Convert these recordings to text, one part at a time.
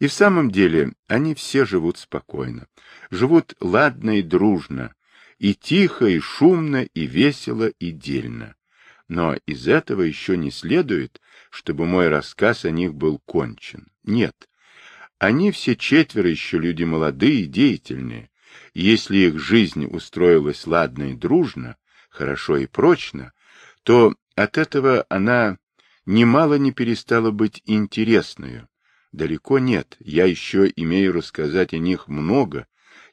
И в самом деле они все живут спокойно, живут ладно и дружно, и тихо, и шумно, и весело, и дельно. Но из этого еще не следует, чтобы мой рассказ о них был кончен. Нет. Они все четверо еще люди молодые и деятельные. И если их жизнь устроилась ладно и дружно, хорошо и прочно, то от этого она немало не перестала быть интересной. Далеко нет, я еще имею рассказать о них много,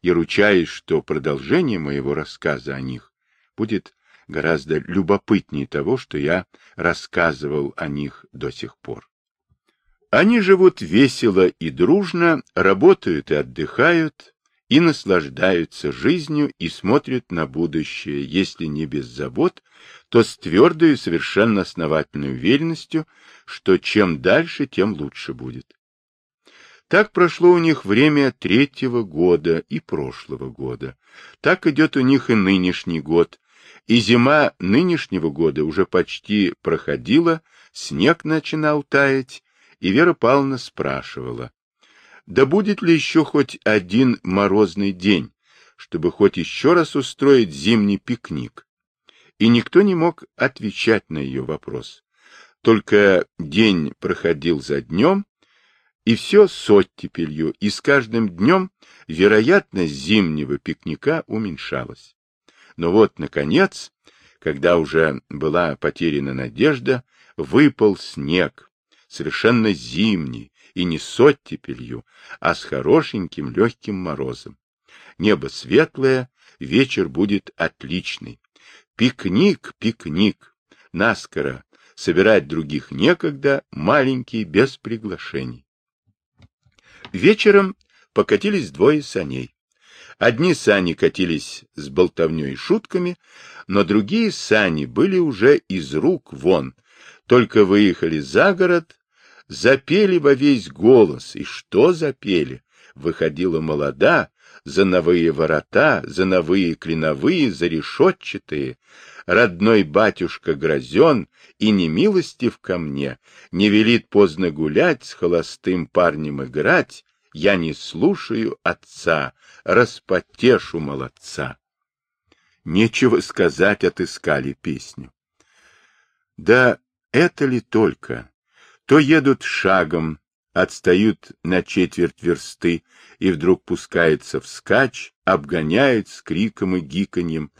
и ручаюсь, что продолжение моего рассказа о них будет гораздо любопытнее того, что я рассказывал о них до сих пор. Они живут весело и дружно, работают и отдыхают, и наслаждаются жизнью и смотрят на будущее, если не без забот, то с твердой и совершенно основательной уверенностью, что чем дальше, тем лучше будет. Так прошло у них время третьего года и прошлого года. Так идет у них и нынешний год. И зима нынешнего года уже почти проходила, снег начинал таять, и Вера Павловна спрашивала, да будет ли еще хоть один морозный день, чтобы хоть еще раз устроить зимний пикник? И никто не мог отвечать на ее вопрос. Только день проходил за днем, и все с оттепелью, и с каждым днем вероятность зимнего пикника уменьшалась. Но вот, наконец, когда уже была потеряна надежда, выпал снег, совершенно зимний, и не с оттепелью, а с хорошеньким легким морозом. Небо светлое, вечер будет отличный. Пикник, пикник, наскоро, собирать других некогда, маленький, без приглашений. Вечером покатились двое саней. Одни сани катились с болтовней и шутками, но другие сани были уже из рук вон, только выехали за город, запели во весь голос. И что запели? Выходила молода, за новые ворота, за новые клиновые, за решетчатые. Родной батюшка грозен и не милостив ко мне, не велит поздно гулять, с холостым парнем играть. Я не слушаю отца, распотешу молодца. Нечего сказать, отыскали песню. Да это ли только? То едут шагом, отстают на четверть версты и вдруг пускаются вскачь, обгоняют с криком и гиканьем,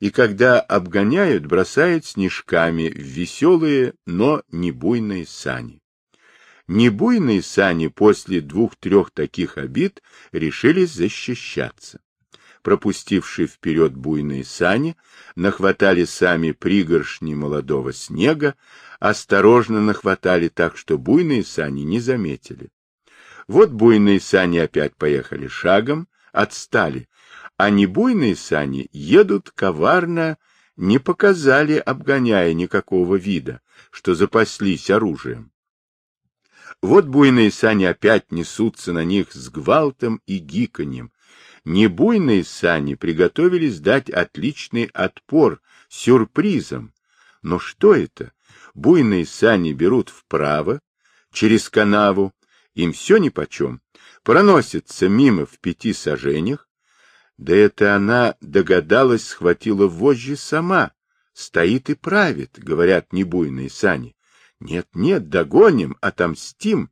и когда обгоняют, бросают снежками в веселые, но не буйные сани. Небуйные сани после двух-трех таких обид решились защищаться. Пропустившие вперед буйные сани, нахватали сами пригоршни молодого снега, осторожно нахватали так, что буйные сани не заметили. Вот буйные сани опять поехали шагом, отстали, а небуйные сани едут коварно, не показали, обгоняя никакого вида, что запаслись оружием. Вот буйные сани опять несутся на них с гвалтом и гиканьем. Небуйные сани приготовились дать отличный отпор сюрпризом. Но что это? буйные сани берут вправо, через канаву, им все нипочем, проносится мимо в пяти сажениях, да это она догадалась, схватила вожжи сама, стоит и правит, говорят небуйные сани. Нет, нет, догоним, отомстим.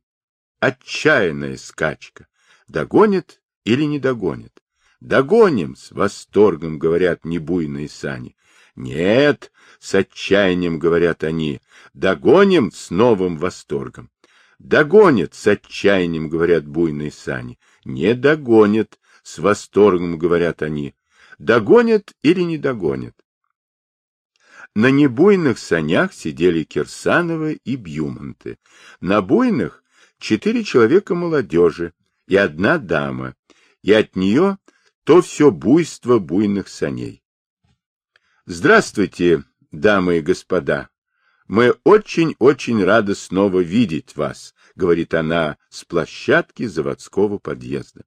Отчаянная скачка. Догонит или не догонит? Догоним, с восторгом говорят небуйные сани. Нет, с отчаянием говорят они, догоним с новым восторгом. Догонят, с отчаянием говорят буйные сани. Не догонят, с восторгом говорят они. Догонят или не догонят? На небуйных санях сидели Кирсановы и Бьюмонты. На буйных четыре человека молодежи и одна дама, и от нее то все буйство буйных саней. Здравствуйте, дамы и господа. Мы очень-очень рады снова видеть вас, говорит она с площадки заводского подъезда.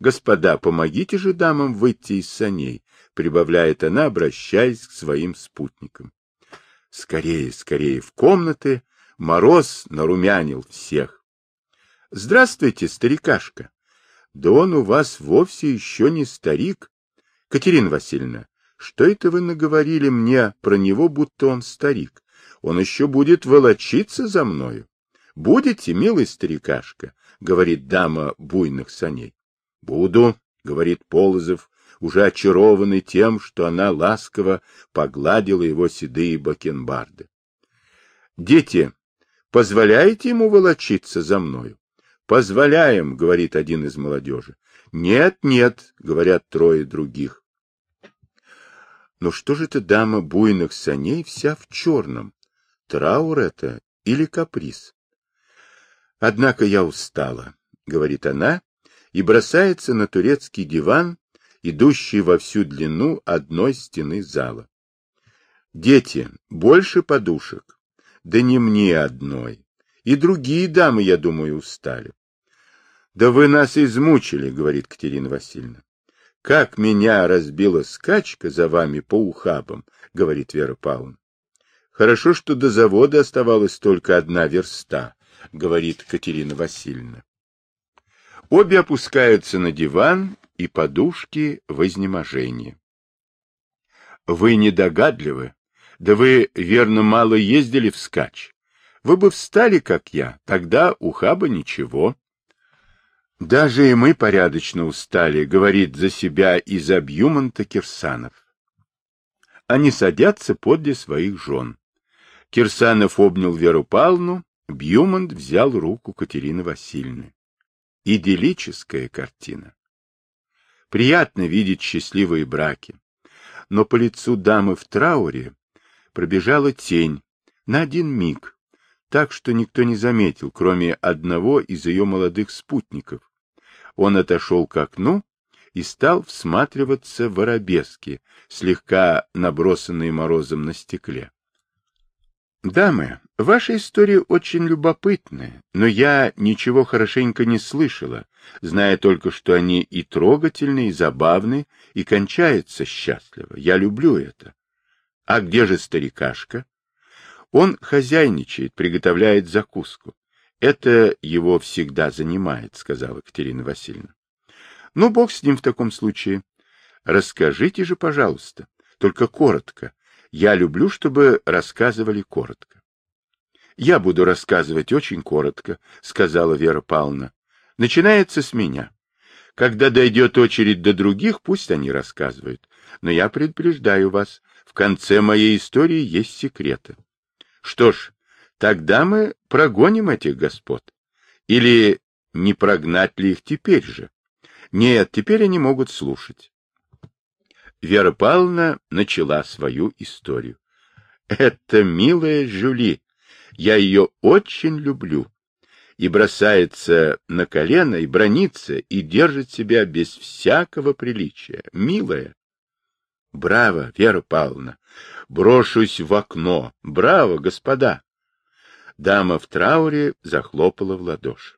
Господа, помогите же дамам выйти из саней, прибавляет она, обращаясь к своим спутникам. Скорее, скорее в комнаты, мороз нарумянил всех. Здравствуйте, старикашка. Да он у вас вовсе еще не старик. Катерина Васильевна, что это вы наговорили мне про него, будто он старик? Он еще будет волочиться за мною. Будете, милый старикашка, говорит дама буйных саней. Буду, говорит Полозов, уже очарованный тем, что она ласково погладила его седые бакенбарды. Дети, позволяете ему волочиться за мною? Позволяем, говорит один из молодежи. Нет, нет, говорят трое других. Но что же это дама буйных саней вся в черном? Траур это или каприз? Однако я устала, говорит она, и бросается на турецкий диван, идущий во всю длину одной стены зала. Дети, больше подушек. Да не мне одной. И другие дамы, я думаю, устали. — Да вы нас измучили, — говорит Катерина Васильевна. — Как меня разбила скачка за вами по ухабам, — говорит Вера Павловна. — Хорошо, что до завода оставалась только одна верста, — говорит Катерина Васильевна. Обе опускаются на диван, и подушки в изнеможении. — Вы недогадливы. Да вы, верно, мало ездили в скач. Вы бы встали, как я, тогда ухаба ничего. Даже и мы порядочно устали, говорит за себя из Абьюмонта Кирсанов. Они садятся подле своих жен. Кирсанов обнял Веру Павловну, Бьюмонт взял руку Катерины Васильевны. Идиллическая картина. Приятно видеть счастливые браки. Но по лицу дамы в трауре пробежала тень на один миг, так что никто не заметил, кроме одного из ее молодых спутников. Он отошел к окну и стал всматриваться в арабески, слегка набросанные морозом на стекле. «Дамы, ваша история очень любопытная, но я ничего хорошенько не слышала, зная только, что они и трогательны, и забавны, и кончаются счастливо. Я люблю это. А где же старикашка? Он хозяйничает, приготовляет закуску. Это его всегда занимает, сказала Катерина Васильевна. Ну, бог с ним в таком случае. Расскажите же, пожалуйста, только коротко. Я люблю, чтобы рассказывали коротко. Я буду рассказывать очень коротко, сказала Вера Павловна. Начинается с меня. Когда дойдет очередь до других, пусть они рассказывают. Но я предупреждаю вас, в конце моей истории есть секреты. Что ж, тогда мы прогоним этих господ. Или не прогнать ли их теперь же? Нет, теперь они могут слушать. Вера Павловна начала свою историю. Это милая Жюли. Я ее очень люблю. И бросается на колено, и бронится, и держит себя без всякого приличия. Милая. Браво, Вера Павловна! Брошусь в окно! Браво, господа! Дама в трауре захлопала в ладоши.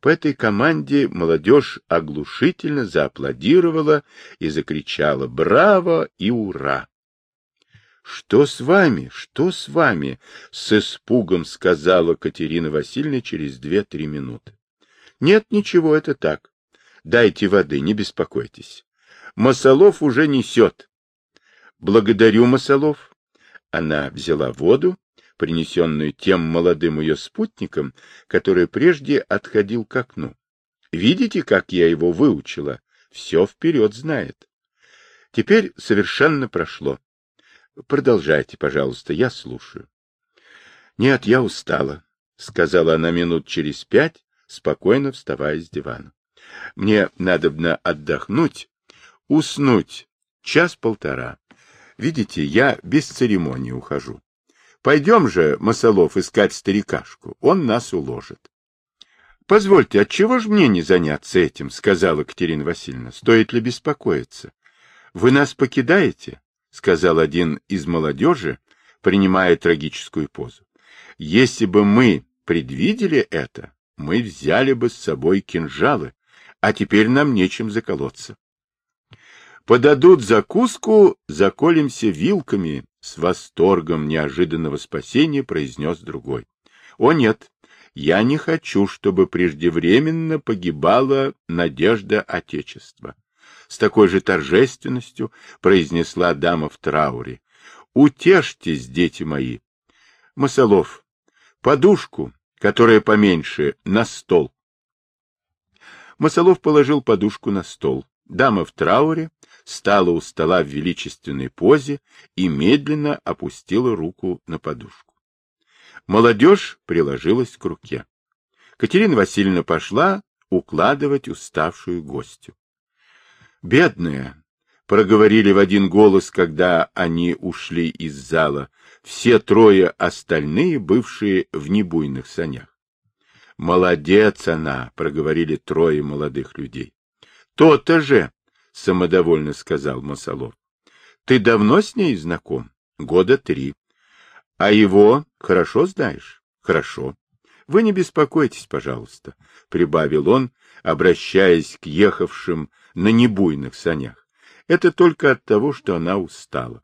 По этой команде молодежь оглушительно зааплодировала и закричала «Браво!» и «Ура!». «Что с вами? Что с вами?» — с испугом сказала Катерина Васильевна через две-три минуты. «Нет, ничего, это так. Дайте воды, не беспокойтесь. Масолов уже несет. Благодарю, Масолов. Она взяла воду, принесенную тем молодым ее спутником, который прежде отходил к окну. Видите, как я его выучила? Все вперед знает. Теперь совершенно прошло. Продолжайте, пожалуйста, я слушаю. Нет, я устала, сказала она минут через пять, спокойно вставая с дивана. Мне надобно отдохнуть, уснуть час-полтора. Видите, я без церемонии ухожу. Пойдем же, Масолов, искать старикашку. Он нас уложит. — Позвольте, отчего же мне не заняться этим? — сказала Катерина Васильевна. — Стоит ли беспокоиться? — Вы нас покидаете? — сказал один из молодежи, принимая трагическую позу. — Если бы мы предвидели это, мы взяли бы с собой кинжалы, а теперь нам нечем заколоться. Подадут закуску, заколемся вилками, с восторгом неожиданного спасения произнес другой. О нет, Я не хочу, чтобы преждевременно погибала надежда Отечества. С такой же торжественностью произнесла дама в трауре. Утешьтесь, дети мои. Масолов, подушку, которая поменьше, на стол. Масолов положил подушку на стол. Дама в трауре стала у стола в величественной позе и медленно опустила руку на подушку. Молодежь приложилась к руке. Катерина Васильевна пошла укладывать уставшую гостю. «Бедная!» — проговорили в один голос, когда они ушли из зала, все трое остальные, бывшие в небуйных санях. «Молодец она!» — проговорили трое молодых людей. «То-то же!» — самодовольно сказал Масолов. «Ты давно с ней знаком?» «Года три. А его хорошо знаешь? Хорошо. Вы не беспокойтесь, пожалуйста, — прибавил он, обращаясь к ехавшим на небуйных санях. Это только от того, что она устала.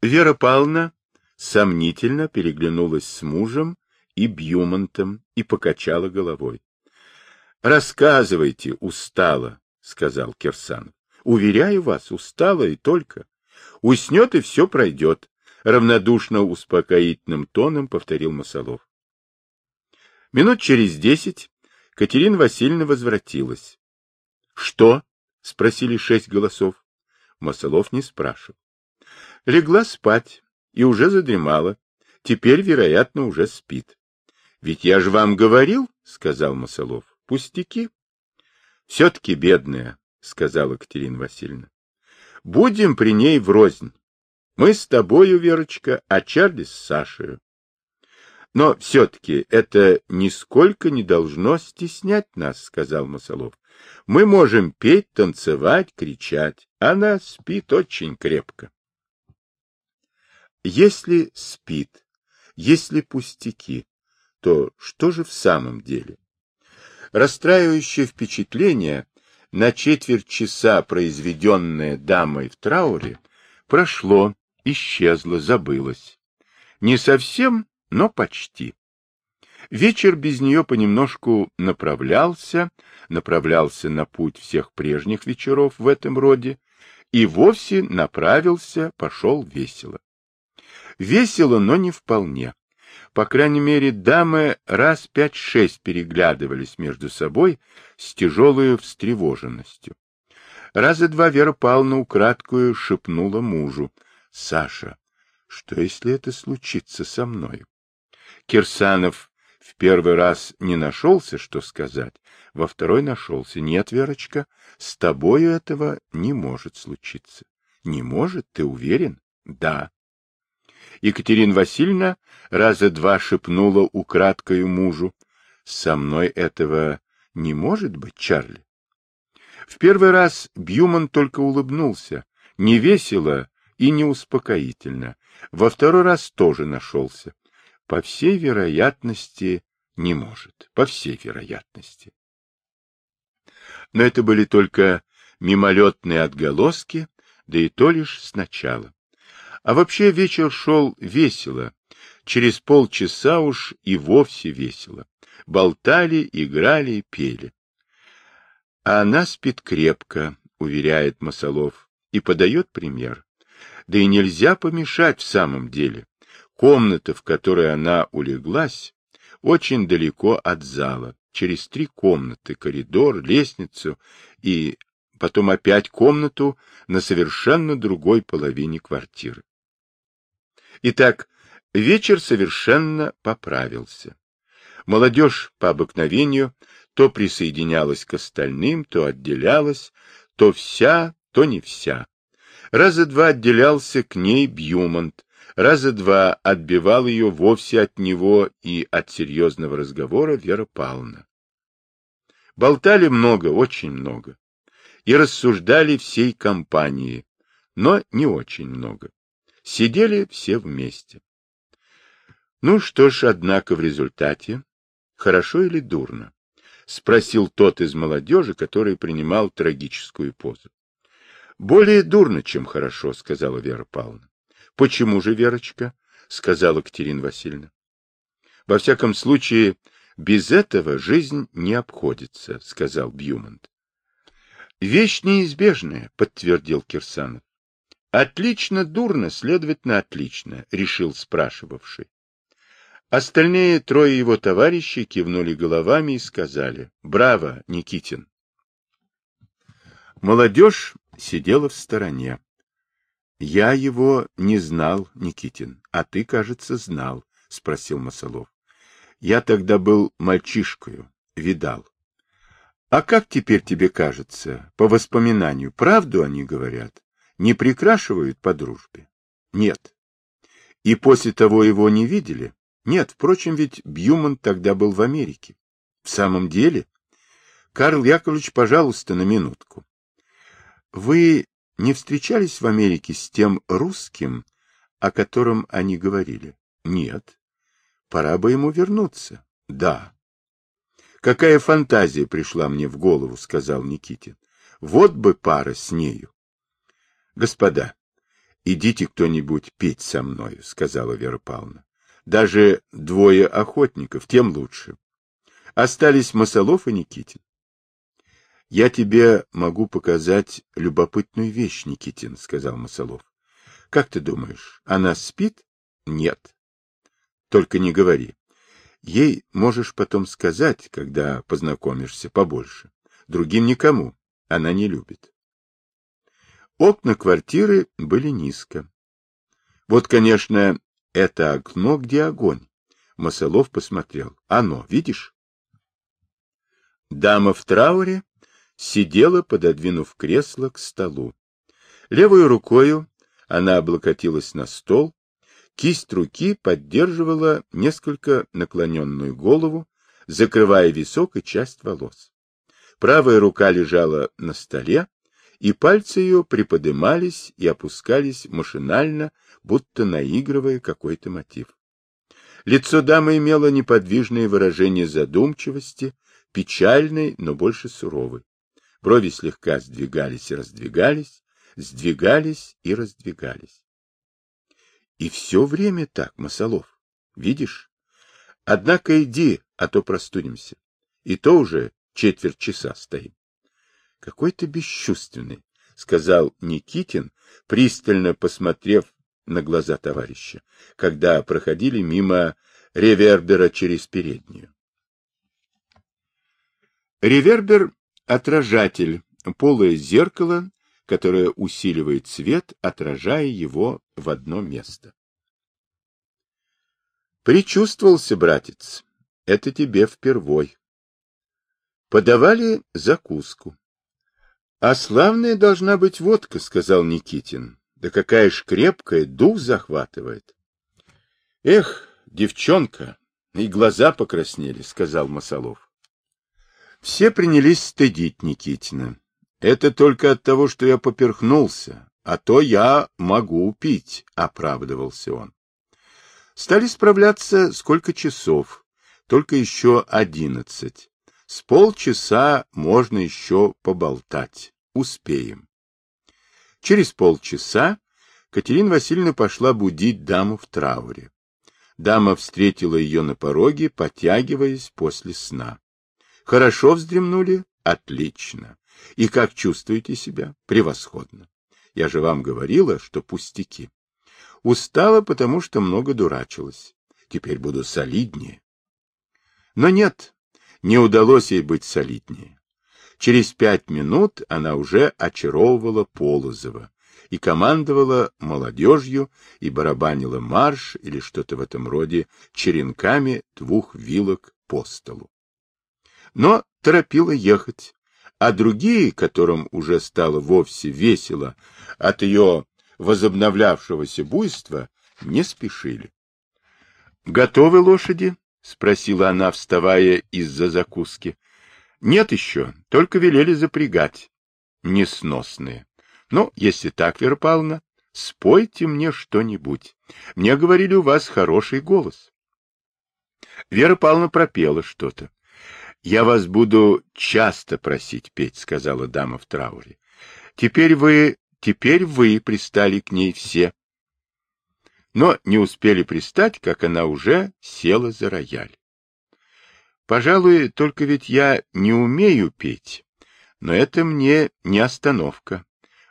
Вера Павловна сомнительно переглянулась с мужем и Бьюмонтом и покачала головой. — Рассказывайте, устала, — сказал Кирсанов. — Уверяю вас, устала и только. Уснет, и все пройдет равнодушно успокоительным тоном повторил Масолов. Минут через десять Катерина Васильевна возвратилась. — Что? — спросили шесть голосов. Масолов не спрашивал. Легла спать и уже задремала. Теперь, вероятно, уже спит. — Ведь я же вам говорил, — сказал Масолов, — пустяки. — Все-таки бедная, — сказала Катерина Васильевна. — Будем при ней врознь. Мы с тобою, Верочка, а Чарли с Сашей. Но все-таки это нисколько не должно стеснять нас, сказал Масолов. Мы можем петь, танцевать, кричать. Она спит очень крепко. Если спит, если пустяки, то что же в самом деле? Расстраивающее впечатление, на четверть часа произведенное дамой в трауре, прошло, исчезла, забылась. Не совсем, но почти. Вечер без нее понемножку направлялся, направлялся на путь всех прежних вечеров в этом роде, и вовсе направился, пошел весело. Весело, но не вполне. По крайней мере, дамы раз пять-шесть переглядывались между собой с тяжелой встревоженностью. Раза два Вера Павловна украдкую шепнула мужу — Саша, что если это случится со мной? Кирсанов в первый раз не нашелся, что сказать, во второй нашелся. Нет, Верочка, с тобою этого не может случиться. Не может, ты уверен? Да. Екатерина Васильевна раза два шепнула украдкою мужу. Со мной этого не может быть, Чарли. В первый раз Бьюман только улыбнулся, не весело, и неуспокоительно. Во второй раз тоже нашелся. По всей вероятности, не может. По всей вероятности. Но это были только мимолетные отголоски, да и то лишь сначала. А вообще вечер шел весело. Через полчаса уж и вовсе весело. Болтали, играли, пели. А она спит крепко, уверяет Масолов, и подает пример. Да и нельзя помешать в самом деле. Комната, в которой она улеглась, очень далеко от зала, через три комнаты, коридор, лестницу и потом опять комнату на совершенно другой половине квартиры. Итак, вечер совершенно поправился. Молодежь по обыкновению то присоединялась к остальным, то отделялась, то вся, то не вся. Раза два отделялся к ней Бьюмонт, раза два отбивал ее вовсе от него и от серьезного разговора Вера Павловна. Болтали много, очень много, и рассуждали всей компанией, но не очень много. Сидели все вместе. Ну что ж, однако, в результате, хорошо или дурно? — спросил тот из молодежи, который принимал трагическую позу. Более дурно, чем хорошо, сказала Вера Павловна. Почему же, Верочка? сказала Катерина Васильевна. Во всяком случае, без этого жизнь не обходится, сказал Бьюмонт. Вещь неизбежная, подтвердил Кирсанов. Отлично, дурно, следовательно, отлично, решил спрашивавший. Остальные трое его товарищей кивнули головами и сказали «Браво, Никитин!». Молодежь сидела в стороне. Я его не знал, Никитин, а ты, кажется, знал, спросил Масолов. Я тогда был мальчишкою, видал. А как теперь тебе кажется, по воспоминанию, правду они говорят? Не прикрашивают по дружбе? Нет. И после того его не видели? Нет, впрочем, ведь Бьюман тогда был в Америке. В самом деле? Карл Яковлевич, пожалуйста, на минутку. Вы не встречались в Америке с тем русским, о котором они говорили? Нет. Пора бы ему вернуться. Да. Какая фантазия пришла мне в голову, сказал Никитин. Вот бы пара с нею. Господа, идите кто-нибудь петь со мною, сказала Вера Павловна. Даже двое охотников, тем лучше. Остались Масолов и Никитин. Я тебе могу показать любопытную вещь, Никитин, сказал Масолов. Как ты думаешь, она спит? Нет. Только не говори. Ей можешь потом сказать, когда познакомишься побольше. Другим никому. Она не любит. Окна квартиры были низко. Вот, конечно, это окно, где огонь. Масолов посмотрел. Оно, видишь? Дама в трауре сидела, пододвинув кресло к столу. Левой рукою она облокотилась на стол, кисть руки поддерживала несколько наклоненную голову, закрывая висок и часть волос. Правая рука лежала на столе, и пальцы ее приподымались и опускались машинально, будто наигрывая какой-то мотив. Лицо дамы имело неподвижное выражение задумчивости, печальной, но больше суровой. Брови слегка сдвигались и раздвигались, сдвигались и раздвигались. И все время так, Масолов, видишь? Однако иди, а то простудимся. И то уже четверть часа стоим. Какой ты бесчувственный, сказал Никитин, пристально посмотрев на глаза товарища, когда проходили мимо ревербера через переднюю. Ревербер Отражатель — полое зеркало, которое усиливает свет, отражая его в одно место. Причувствовался, братец, это тебе впервой. Подавали закуску. — А славная должна быть водка, — сказал Никитин. — Да какая ж крепкая, дух захватывает. — Эх, девчонка, и глаза покраснели, — сказал Масолов. Все принялись стыдить Никитина. Это только от того, что я поперхнулся, а то я могу пить, — оправдывался он. Стали справляться сколько часов, только еще одиннадцать. С полчаса можно еще поболтать. Успеем. Через полчаса Катерина Васильевна пошла будить даму в трауре. Дама встретила ее на пороге, потягиваясь после сна. Хорошо вздремнули? Отлично. И как чувствуете себя? Превосходно. Я же вам говорила, что пустяки. Устала, потому что много дурачилась. Теперь буду солиднее. Но нет, не удалось ей быть солиднее. Через пять минут она уже очаровывала Полозова и командовала молодежью и барабанила марш или что-то в этом роде черенками двух вилок по столу но торопила ехать, а другие, которым уже стало вовсе весело от ее возобновлявшегося буйства, не спешили. — Готовы лошади? — спросила она, вставая из-за закуски. — Нет еще, только велели запрягать. Несносные. Ну, если так, Вера Павловна, спойте мне что-нибудь. Мне говорили, у вас хороший голос. Вера Павловна пропела что-то. — Я вас буду часто просить петь, — сказала дама в трауре. — Теперь вы, теперь вы пристали к ней все. но не успели пристать, как она уже села за рояль. Пожалуй, только ведь я не умею петь, но это мне не остановка.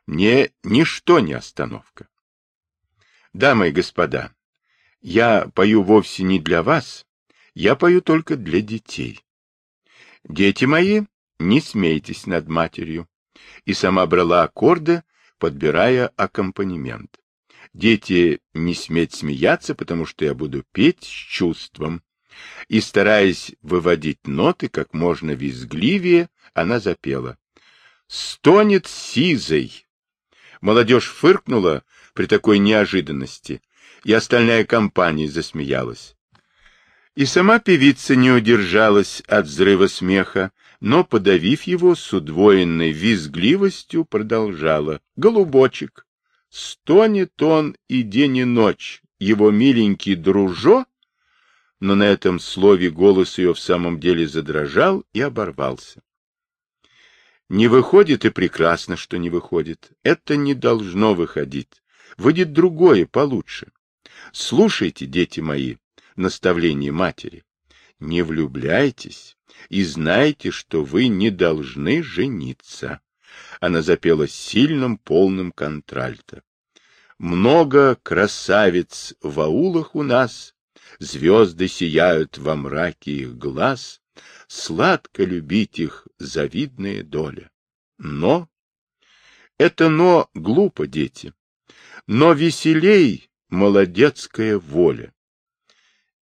Мне ничто не остановка. Дамы и господа, я пою вовсе не для вас, я пою только для детей. Дети мои, не смейтесь над матерью. И сама брала аккорды, подбирая аккомпанемент. Дети, не сметь смеяться, потому что я буду петь с чувством. И, стараясь выводить ноты как можно визгливее, она запела. «Стонет сизой!» Молодежь фыркнула при такой неожиданности, и остальная компания засмеялась. И сама певица не удержалась от взрыва смеха, но, подавив его с удвоенной визгливостью, продолжала. «Голубочек, стонет он и день и ночь, его миленький дружо!» Но на этом слове голос ее в самом деле задрожал и оборвался. Не выходит и прекрасно, что не выходит. Это не должно выходить. Выйдет другое, получше. Слушайте, дети мои, наставление матери. Не влюбляйтесь и знайте, что вы не должны жениться. Она запела сильным, полным контральто. Много красавиц в аулах у нас, звезды сияют во мраке их глаз, сладко любить их завидная доля. Но это но глупо, дети, но веселей молодецкая воля.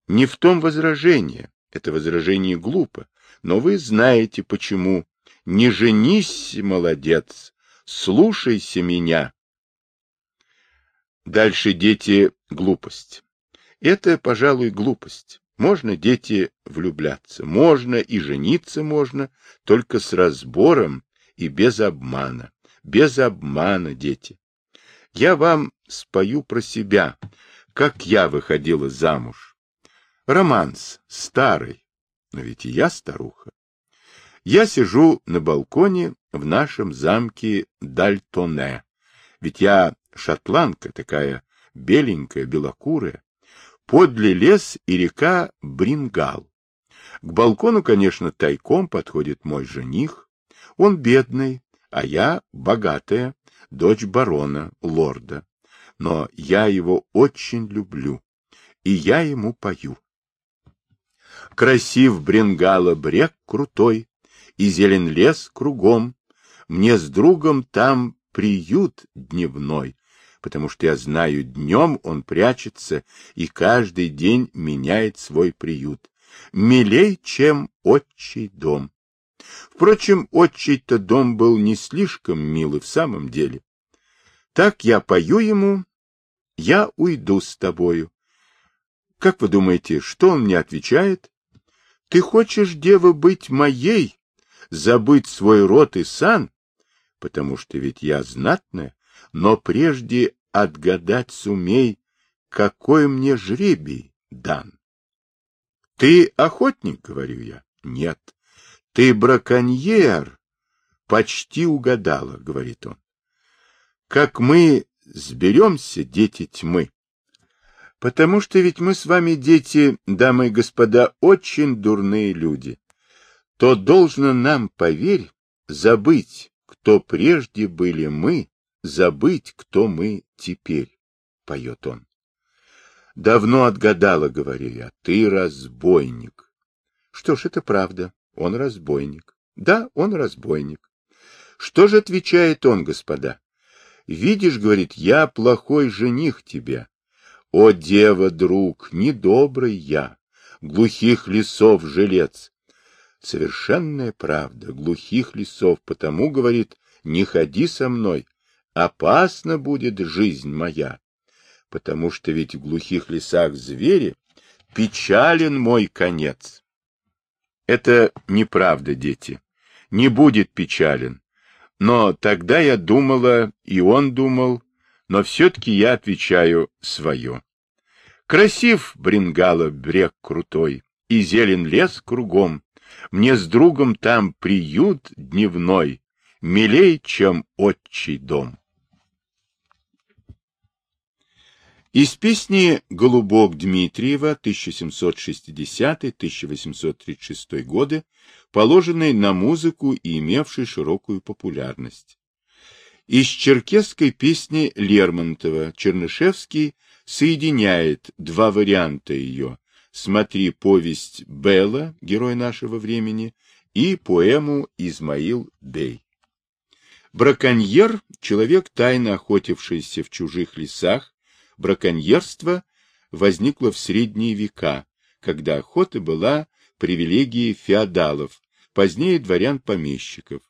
Не в том возражение, это возражение глупо, но вы знаете почему. Не женись, молодец, слушайся меня. Дальше дети глупость. Это, пожалуй, глупость. Можно, дети, влюбляться, можно и жениться можно, только с разбором и без обмана. Без обмана, дети. Я вам спою про себя, как я выходила замуж. Романс, старый, но ведь и я старуха. Я сижу на балконе в нашем замке Дальтоне, ведь я шотландка такая, беленькая, белокурая. Подле лес и река Брингал. К балкону, конечно, тайком подходит мой жених. Он бедный, а я богатая, дочь барона, лорда. Но я его очень люблю, и я ему пою. Красив Брингала брег крутой, и зелен лес кругом. Мне с другом там приют дневной, потому что я знаю, днем он прячется и каждый день меняет свой приют. Милей, чем отчий дом. Впрочем, отчий-то дом был не слишком милый в самом деле. Так я пою ему, я уйду с тобою. Как вы думаете, что он мне отвечает? Ты хочешь, дева, быть моей, забыть свой род и сан? Потому что ведь я знатная, но прежде отгадать сумей, какой мне жребий дан. Ты охотник, говорю я. Нет. Ты браконьер. Почти угадала, говорит он. Как мы сберемся, дети тьмы? Потому что ведь мы с вами, дети, дамы и господа, очень дурные люди. То должно нам, поверь, забыть, кто прежде были мы, забыть, кто мы теперь, — поет он. Давно отгадала, говорю я, ты разбойник. Что ж, это правда, он разбойник. Да, он разбойник. Что же отвечает он, господа? Видишь, говорит, я плохой жених тебя. О, дева, друг, недобрый я, глухих лесов жилец. Совершенная правда, глухих лесов, потому, говорит, не ходи со мной, опасна будет жизнь моя, потому что ведь в глухих лесах звери, печален мой конец. Это неправда, дети, не будет печален. Но тогда я думала, и он думал, но все-таки я отвечаю свое. Красив Брингала брег крутой, и зелен лес кругом. Мне с другом там приют дневной, милей, чем отчий дом. Из песни «Голубок» Дмитриева 1760-1836 годы, положенной на музыку и имевшей широкую популярность. Из черкесской песни Лермонтова Чернышевский соединяет два варианта ее «Смотри повесть Белла, герой нашего времени», и поэму «Измаил Бей». Браконьер — человек, тайно охотившийся в чужих лесах, браконьерство возникло в средние века, когда охота была привилегией феодалов, позднее дворян-помещиков.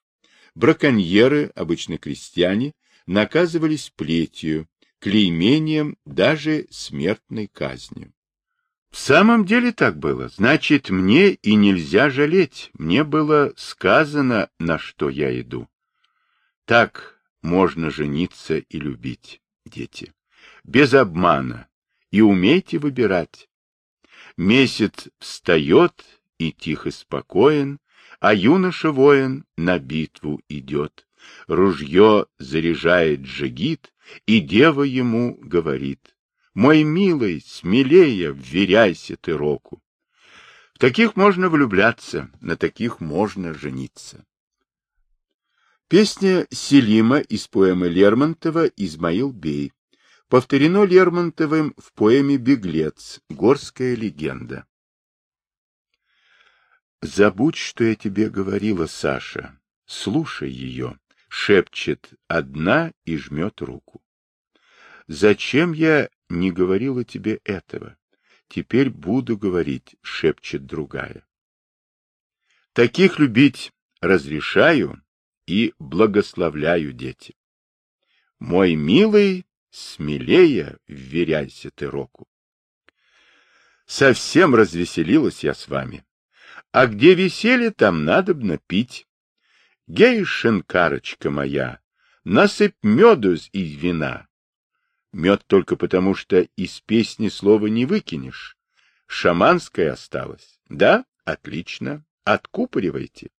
Браконьеры, обычно крестьяне, наказывались плетью, клеймением, даже смертной казнью. В самом деле так было. Значит, мне и нельзя жалеть. Мне было сказано, на что я иду. Так можно жениться и любить, дети без обмана, и умейте выбирать. Месяц встает и тихо спокоен, а юноша-воин на битву идет. Ружье заряжает джигит, и дева ему говорит, «Мой милый, смелее вверяйся ты року». В таких можно влюбляться, на таких можно жениться. Песня Селима из поэмы Лермонтова «Измаил Бей» повторено Лермонтовым в поэме «Беглец. Горская легенда». «Забудь, что я тебе говорила, Саша. Слушай ее», — шепчет одна и жмет руку. «Зачем я не говорила тебе этого? Теперь буду говорить», — шепчет другая. «Таких любить разрешаю и благословляю дети. Мой милый Смелее вверяйся ты року. Совсем развеселилась я с вами. А где веселье, там надобно пить. Гейшенкарочка моя, насыпь меду из вина. Мед только потому, что из песни слова не выкинешь. Шаманское осталось. Да? Отлично. Откупоривайте.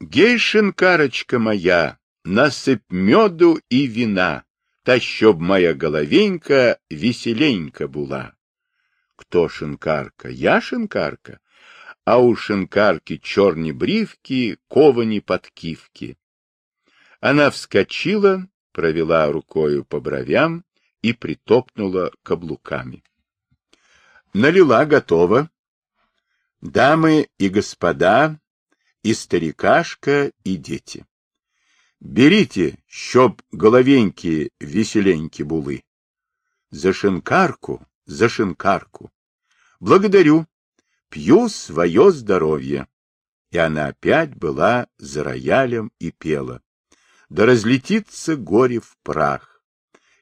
Гейшенкарочка моя, насыпь меду и вина та щоб моя головенька веселенька була. Кто шинкарка? Я шинкарка, а у шинкарки черні брівки, ковані подкивки. Она вскочила, провела рукою по бровям и притопнула каблуками. Налила готово. Дамы и господа, и старикашка, и дети. Берите, щоб головенькі веселенькі були. За шинкарку, за шинкарку. Благодарю. Пью свое здоровье. И она опять была за роялем и пела. Да разлетится горе в прах.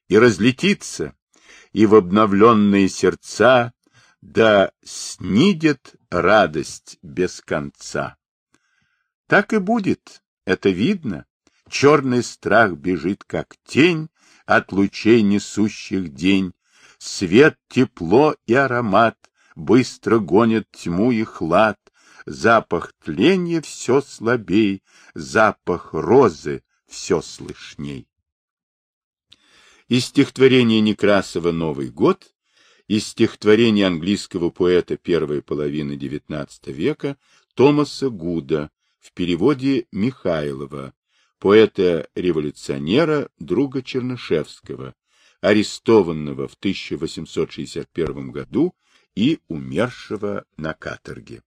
И разлетится, и в обновленные сердца, да снидет радость без конца. Так и будет, это видно. Черный страх бежит, как тень, от лучей несущих день. Свет, тепло и аромат быстро гонят тьму и хлад. Запах тленья все слабей, запах розы все слышней. Из стихотворения Некрасова «Новый год», из стихотворения английского поэта первой половины XIX века Томаса Гуда в переводе Михайлова поэта-революционера, друга Чернышевского, арестованного в 1861 году и умершего на каторге.